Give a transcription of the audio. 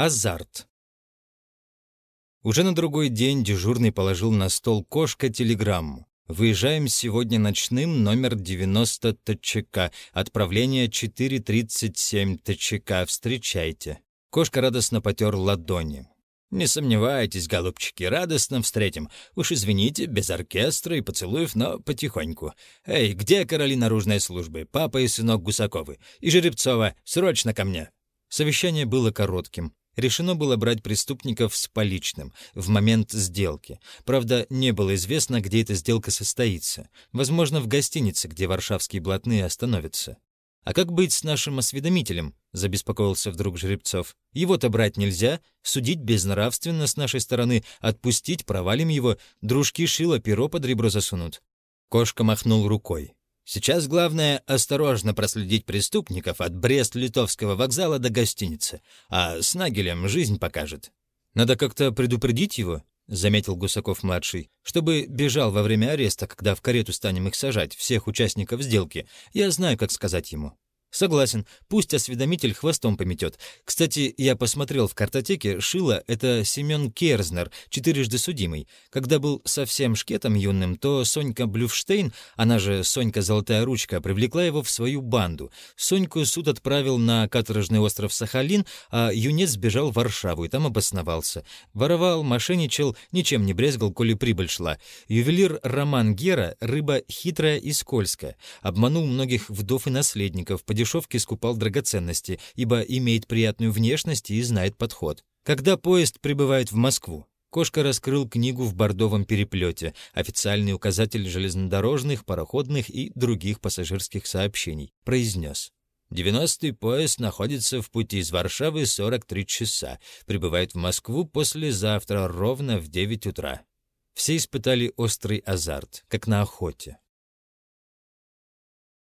Азарт. Уже на другой день дежурный положил на стол кошка телеграмму. Выезжаем сегодня ночным, номер 90 ТЧК, отправление 4.37 ТЧК, встречайте. Кошка радостно потер ладони. «Не сомневайтесь, голубчики, радостно встретим. Уж извините, без оркестра и поцелуев, но потихоньку. Эй, где короли наружной службы? Папа и сынок Гусаковы. И Жеребцова, срочно ко мне!» Совещание было коротким. Решено было брать преступников с поличным в момент сделки. Правда, не было известно, где эта сделка состоится. Возможно, в гостинице, где варшавские блатные остановятся. «А как быть с нашим осведомителем?» — забеспокоился вдруг Жеребцов. «Его-то брать нельзя, судить безнравственно с нашей стороны, отпустить, провалим его, дружки шило перо под ребро засунут». Кошка махнул рукой. Сейчас главное — осторожно проследить преступников от Брест-Литовского вокзала до гостиницы, а с Нагелем жизнь покажет. Надо как-то предупредить его, — заметил Гусаков-младший, чтобы бежал во время ареста, когда в карету станем их сажать, всех участников сделки. Я знаю, как сказать ему. Согласен, пусть осведомитель хвостом пометет. Кстати, я посмотрел в картотеке, Шила — это Семен Керзнер, четырежды судимый. Когда был совсем шкетом юным, то Сонька Блюфштейн, она же Сонька Золотая Ручка, привлекла его в свою банду. Соньку суд отправил на каторжный остров Сахалин, а юнец сбежал в Варшаву и там обосновался. Воровал, мошенничал, ничем не брезгал, коли прибыль шла. Ювелир Роман Гера — рыба хитрая и скользкая. Обманул многих вдов и наследников, дешевке скупал драгоценности, ибо имеет приятную внешность и знает подход. Когда поезд прибывает в Москву, Кошка раскрыл книгу в бордовом переплете, официальный указатель железнодорожных, пароходных и других пассажирских сообщений. Произнес. «Девяностый поезд находится в пути из Варшавы 43 часа. Прибывает в Москву послезавтра ровно в 9 утра». Все испытали острый азарт, как на охоте.